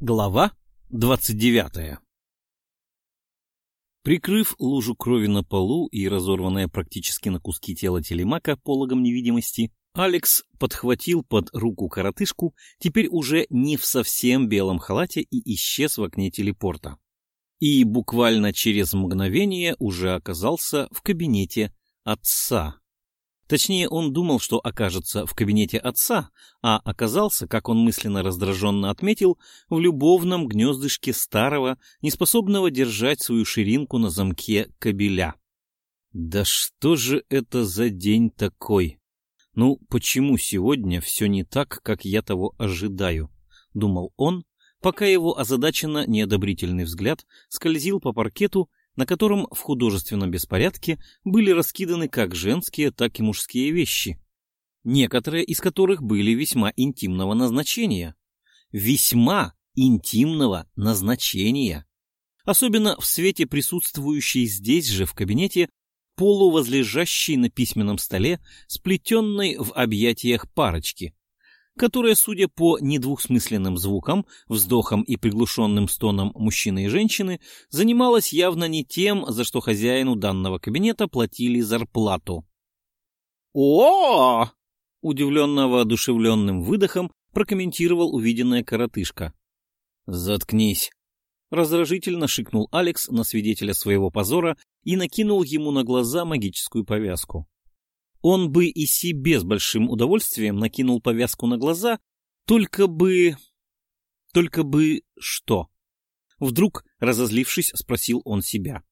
Глава двадцать девятая Прикрыв лужу крови на полу и разорванное практически на куски тело телемака пологом невидимости, Алекс подхватил под руку коротышку, теперь уже не в совсем белом халате, и исчез в окне телепорта. И буквально через мгновение уже оказался в кабинете отца. Точнее, он думал, что окажется в кабинете отца, а оказался, как он мысленно раздраженно отметил, в любовном гнездышке старого, неспособного держать свою ширинку на замке кабеля. Да что же это за день такой? Ну, почему сегодня все не так, как я того ожидаю? Думал он, пока его озадаченно неодобрительный взгляд скользил по паркету на котором в художественном беспорядке были раскиданы как женские, так и мужские вещи, некоторые из которых были весьма интимного назначения. Весьма интимного назначения. Особенно в свете присутствующей здесь же в кабинете полувозлежащей на письменном столе, сплетенной в объятиях парочки, которая, судя по недвусмысленным звукам, вздохам и приглушенным стонам мужчины и женщины, занималась явно не тем, за что хозяину данного кабинета платили зарплату. о Удивленно воодушевленным выдохом прокомментировал увиденная коротышка. «Заткнись!» Раздражительно шикнул Алекс на свидетеля своего позора и накинул ему на глаза магическую повязку. Он бы и себе с большим удовольствием накинул повязку на глаза, только бы... Только бы что? Вдруг, разозлившись, спросил он себя.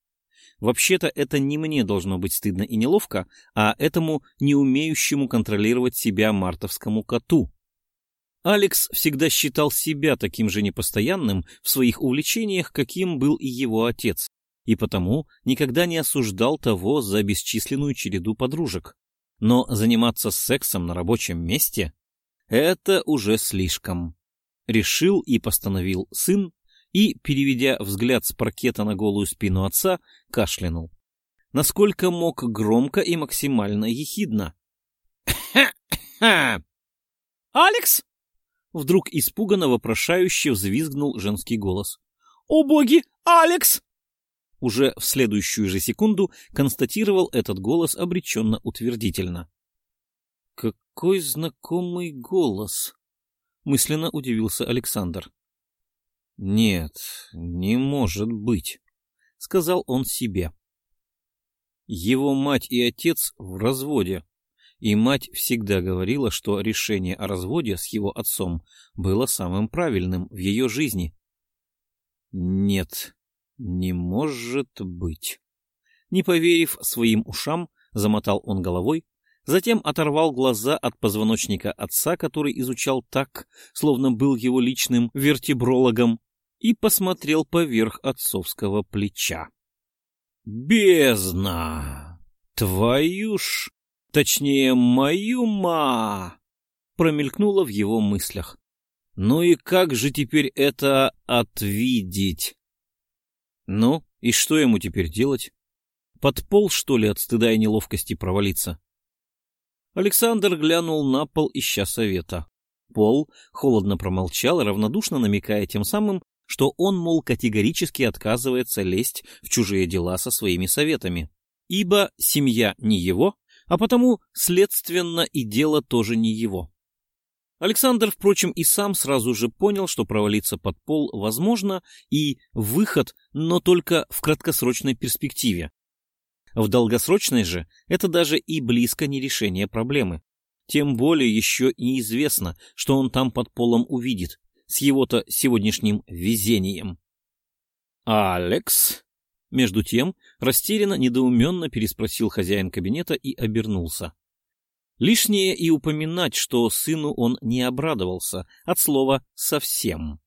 Вообще-то это не мне должно быть стыдно и неловко, а этому не умеющему контролировать себя мартовскому коту. Алекс всегда считал себя таким же непостоянным в своих увлечениях, каким был и его отец, и потому никогда не осуждал того за бесчисленную череду подружек. Но заниматься сексом на рабочем месте — это уже слишком. Решил и постановил сын, и, переведя взгляд с паркета на голую спину отца, кашлянул. Насколько мог громко и максимально ехидно. «Алекс!» Вдруг испуганно вопрошающе взвизгнул женский голос. «О боги! Алекс!» Уже в следующую же секунду констатировал этот голос обреченно утвердительно. «Какой знакомый голос!» — мысленно удивился Александр. «Нет, не может быть», — сказал он себе. Его мать и отец в разводе, и мать всегда говорила, что решение о разводе с его отцом было самым правильным в ее жизни. Нет, не может быть. Не поверив своим ушам, замотал он головой, затем оторвал глаза от позвоночника отца, который изучал так, словно был его личным вертебрологом, и посмотрел поверх отцовского плеча. «Бездна! Твою ж, точнее, мою ма!» промелькнуло в его мыслях. «Ну и как же теперь это отвидеть?» Ну, и что ему теперь делать? Под пол, что ли, от стыда и неловкости провалиться? Александр глянул на пол, ища совета. Пол холодно промолчал, равнодушно намекая тем самым, что он, мол, категорически отказывается лезть в чужие дела со своими советами. Ибо семья не его, а потому, следственно, и дело тоже не его. Александр, впрочем, и сам сразу же понял, что провалиться под пол возможно, и выход, но только в краткосрочной перспективе. В долгосрочной же это даже и близко не решение проблемы. Тем более еще и известно, что он там под полом увидит, с его-то сегодняшним везением. «Алекс?» Между тем, растерянно, недоуменно переспросил хозяин кабинета и обернулся. Лишнее и упоминать, что сыну он не обрадовался от слова «совсем».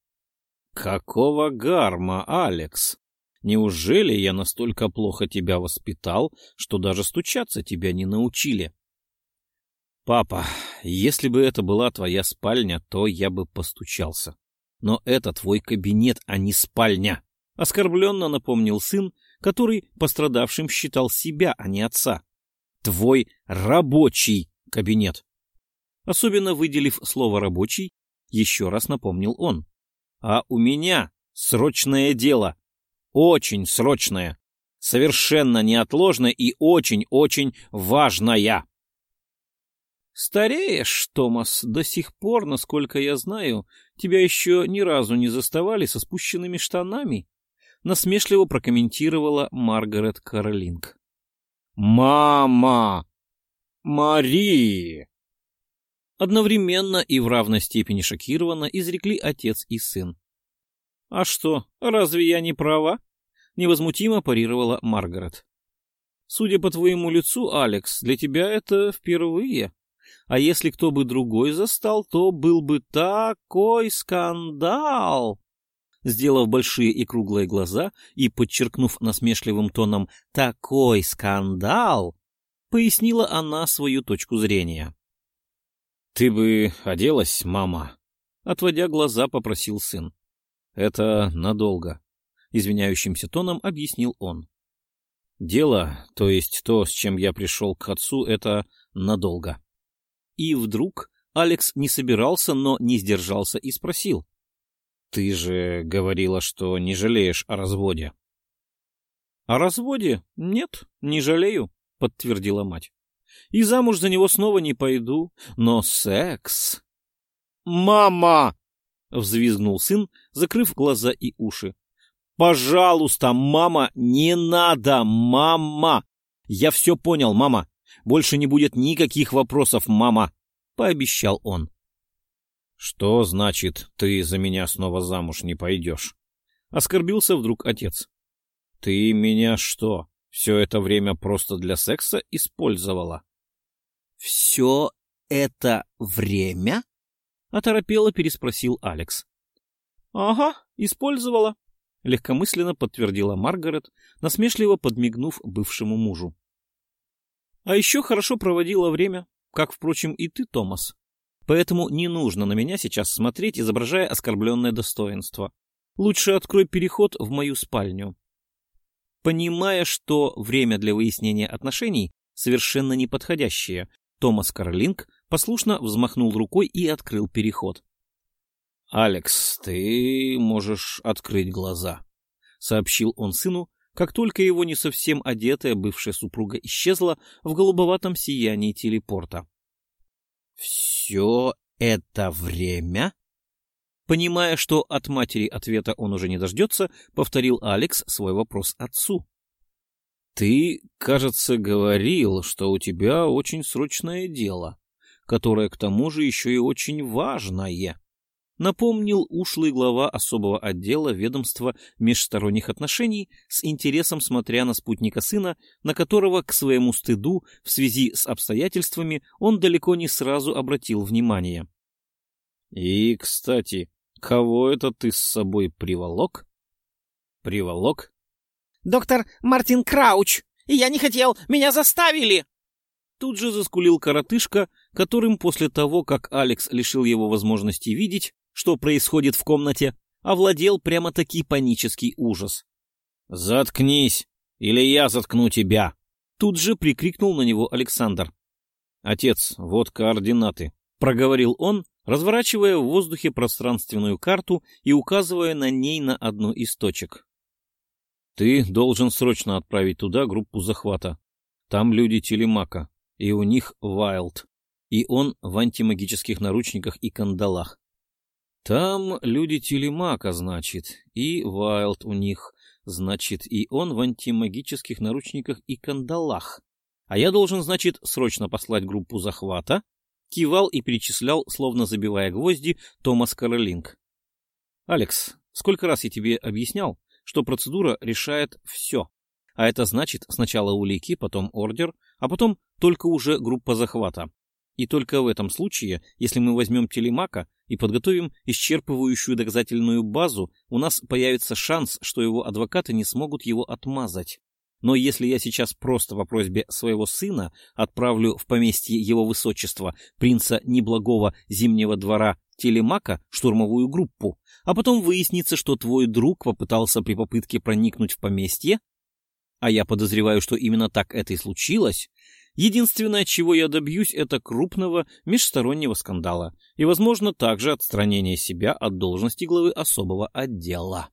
«Какого гарма, Алекс? Неужели я настолько плохо тебя воспитал, что даже стучаться тебя не научили?» «Папа, если бы это была твоя спальня, то я бы постучался. Но это твой кабинет, а не спальня!» — оскорбленно напомнил сын, который пострадавшим считал себя, а не отца. «Твой рабочий кабинет. Особенно выделив слово «рабочий», еще раз напомнил он. А у меня срочное дело. Очень срочное. Совершенно неотложное и очень-очень важное. Стареешь, Томас, до сих пор, насколько я знаю, тебя еще ни разу не заставали со спущенными штанами, насмешливо прокомментировала Маргарет Каролинг. Мама! Мари! Одновременно и в равной степени шокированно изрекли отец и сын. «А что, разве я не права?» — невозмутимо парировала Маргарет. «Судя по твоему лицу, Алекс, для тебя это впервые. А если кто бы другой застал, то был бы такой скандал!» Сделав большие и круглые глаза и подчеркнув насмешливым тоном «такой скандал», пояснила она свою точку зрения. «Ты бы оделась, мама?» Отводя глаза, попросил сын. «Это надолго», — извиняющимся тоном объяснил он. «Дело, то есть то, с чем я пришел к отцу, это надолго». И вдруг Алекс не собирался, но не сдержался и спросил. «Ты же говорила, что не жалеешь о разводе». «О разводе? Нет, не жалею», — подтвердила мать и замуж за него снова не пойду, но секс... «Мама!» — взвизгнул сын, закрыв глаза и уши. «Пожалуйста, мама, не надо, мама! Я все понял, мама. Больше не будет никаких вопросов, мама!» — пообещал он. «Что значит, ты за меня снова замуж не пойдешь?» — оскорбился вдруг отец. «Ты меня что, все это время просто для секса использовала?» «Все это время?» — оторопело переспросил Алекс. «Ага, использовала», — легкомысленно подтвердила Маргарет, насмешливо подмигнув бывшему мужу. «А еще хорошо проводила время, как, впрочем, и ты, Томас. Поэтому не нужно на меня сейчас смотреть, изображая оскорбленное достоинство. Лучше открой переход в мою спальню». Понимая, что время для выяснения отношений совершенно неподходящее, Томас Карлинг послушно взмахнул рукой и открыл переход. «Алекс, ты можешь открыть глаза», — сообщил он сыну, как только его не совсем одетая бывшая супруга исчезла в голубоватом сиянии телепорта. «Все это время?» Понимая, что от матери ответа он уже не дождется, повторил Алекс свой вопрос отцу. Ты, кажется, говорил, что у тебя очень срочное дело, которое к тому же еще и очень важное. Напомнил ушлый глава особого отдела ведомства межсторонних отношений с интересом смотря на спутника сына, на которого, к своему стыду, в связи с обстоятельствами, он далеко не сразу обратил внимание. — И, кстати, кого это ты с собой приволок? — Приволок? Доктор Мартин Крауч! Я не хотел! Меня заставили!» Тут же заскулил коротышка, которым после того, как Алекс лишил его возможности видеть, что происходит в комнате, овладел прямо-таки панический ужас. «Заткнись, или я заткну тебя!» Тут же прикрикнул на него Александр. «Отец, вот координаты», — проговорил он, разворачивая в воздухе пространственную карту и указывая на ней на одну из точек. Ты должен срочно отправить туда группу захвата. Там люди Телемака, и у них Вайлд, и он в антимагических наручниках и кандалах. Там люди Телемака, значит, и Вайлд у них, значит, и он в антимагических наручниках и кандалах. А я должен, значит, срочно послать группу захвата, кивал и перечислял, словно забивая гвозди, Томас Каролинг. «Алекс, сколько раз я тебе объяснял, что процедура решает все. А это значит сначала улики, потом ордер, а потом только уже группа захвата. И только в этом случае, если мы возьмем телемака и подготовим исчерпывающую доказательную базу, у нас появится шанс, что его адвокаты не смогут его отмазать. Но если я сейчас просто по просьбе своего сына отправлю в поместье его высочества принца неблагого зимнего двора телемака штурмовую группу, а потом выяснится, что твой друг попытался при попытке проникнуть в поместье, а я подозреваю, что именно так это и случилось, Единственное, чего я добьюсь, это крупного межстороннего скандала и, возможно, также отстранения себя от должности главы особого отдела.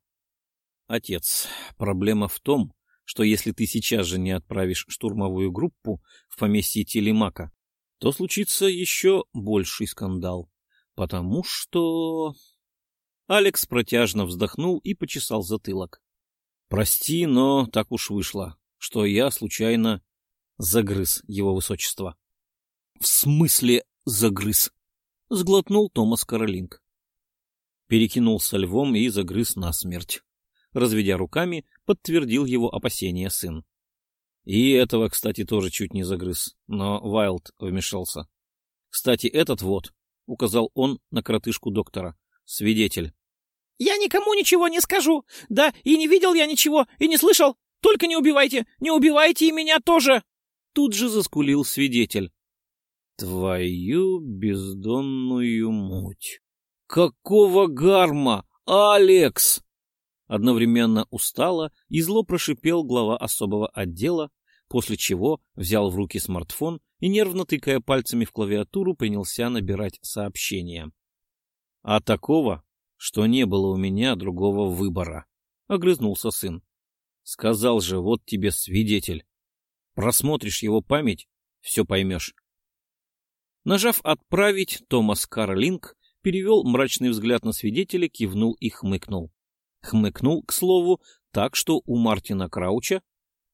Отец, проблема в том, что если ты сейчас же не отправишь штурмовую группу в поместье Телемака, то случится еще больший скандал. Потому что... Алекс протяжно вздохнул и почесал затылок. Прости, но так уж вышло, что я случайно загрыз его высочество. — В смысле загрыз? — сглотнул Томас Каролинг. Перекинулся львом и загрыз насмерть. Разведя руками, подтвердил его опасения сын. И этого, кстати, тоже чуть не загрыз, но Вайлд вмешался. Кстати, этот вот, — указал он на коротышку доктора, — свидетель. — Я никому ничего не скажу. Да, и не видел я ничего, и не слышал. Только не убивайте, не убивайте и меня тоже. Тут же заскулил свидетель. Твою бездонную муть. Какого гарма, Алекс? Одновременно устало и зло прошипел глава особого отдела, после чего взял в руки смартфон и, нервно тыкая пальцами в клавиатуру, принялся набирать сообщения. А такого, что не было у меня другого выбора, — огрызнулся сын. Сказал же, вот тебе свидетель. Просмотришь его память, все поймешь. Нажав «Отправить», Томас Карлинг перевел мрачный взгляд на свидетеля, кивнул и хмыкнул. Хмыкнул, к слову, так, что у Мартина Крауча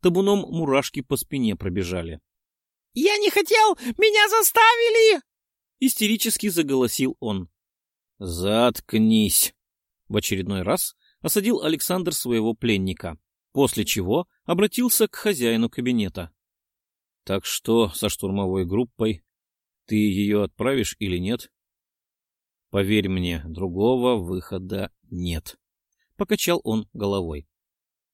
табуном мурашки по спине пробежали. — Я не хотел! Меня заставили! — истерически заголосил он. — Заткнись! — в очередной раз осадил Александр своего пленника, после чего обратился к хозяину кабинета. — Так что со штурмовой группой? Ты ее отправишь или нет? — Поверь мне, другого выхода нет. Покачал он головой.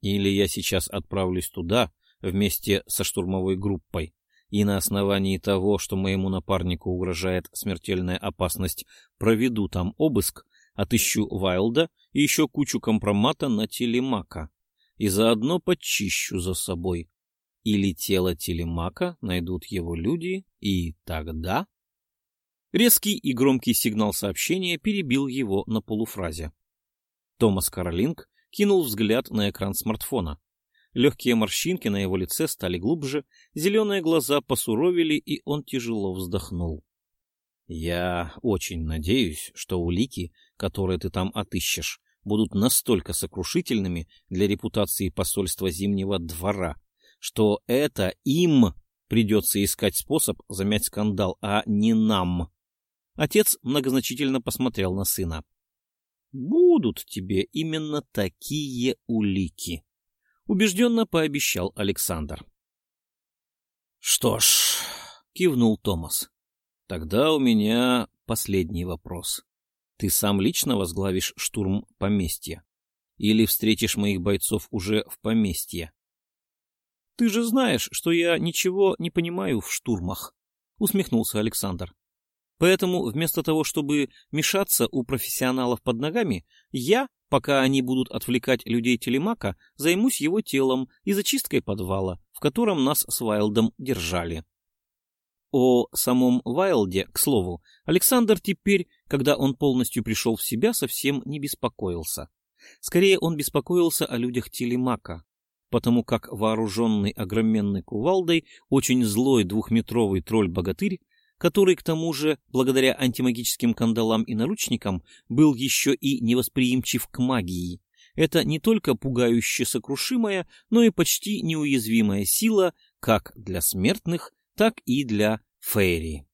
Или я сейчас отправлюсь туда вместе со штурмовой группой, и на основании того, что моему напарнику угрожает смертельная опасность, проведу там обыск, отыщу Вайлда и еще кучу компромата на телемака, и заодно почищу за собой. Или тело телемака найдут его люди, и тогда... Резкий и громкий сигнал сообщения перебил его на полуфразе. Томас Каролинг кинул взгляд на экран смартфона. Легкие морщинки на его лице стали глубже, зеленые глаза посуровили, и он тяжело вздохнул. «Я очень надеюсь, что улики, которые ты там отыщешь, будут настолько сокрушительными для репутации посольства Зимнего двора, что это им придется искать способ замять скандал, а не нам». Отец многозначительно посмотрел на сына будут тебе именно такие улики, убежденно пообещал Александр. Что ж, кивнул Томас. Тогда у меня последний вопрос. Ты сам лично возглавишь штурм поместья? Или встретишь моих бойцов уже в поместье? Ты же знаешь, что я ничего не понимаю в штурмах, усмехнулся Александр. Поэтому вместо того, чтобы мешаться у профессионалов под ногами, я, пока они будут отвлекать людей телемака, займусь его телом и зачисткой подвала, в котором нас с Вайлдом держали. О самом Вайлде, к слову, Александр теперь, когда он полностью пришел в себя, совсем не беспокоился. Скорее, он беспокоился о людях телемака, потому как вооруженный огроменной кувалдой очень злой двухметровый тролль-богатырь который, к тому же, благодаря антимагическим кандалам и наручникам, был еще и невосприимчив к магии. Это не только пугающе сокрушимая, но и почти неуязвимая сила как для смертных, так и для фейри.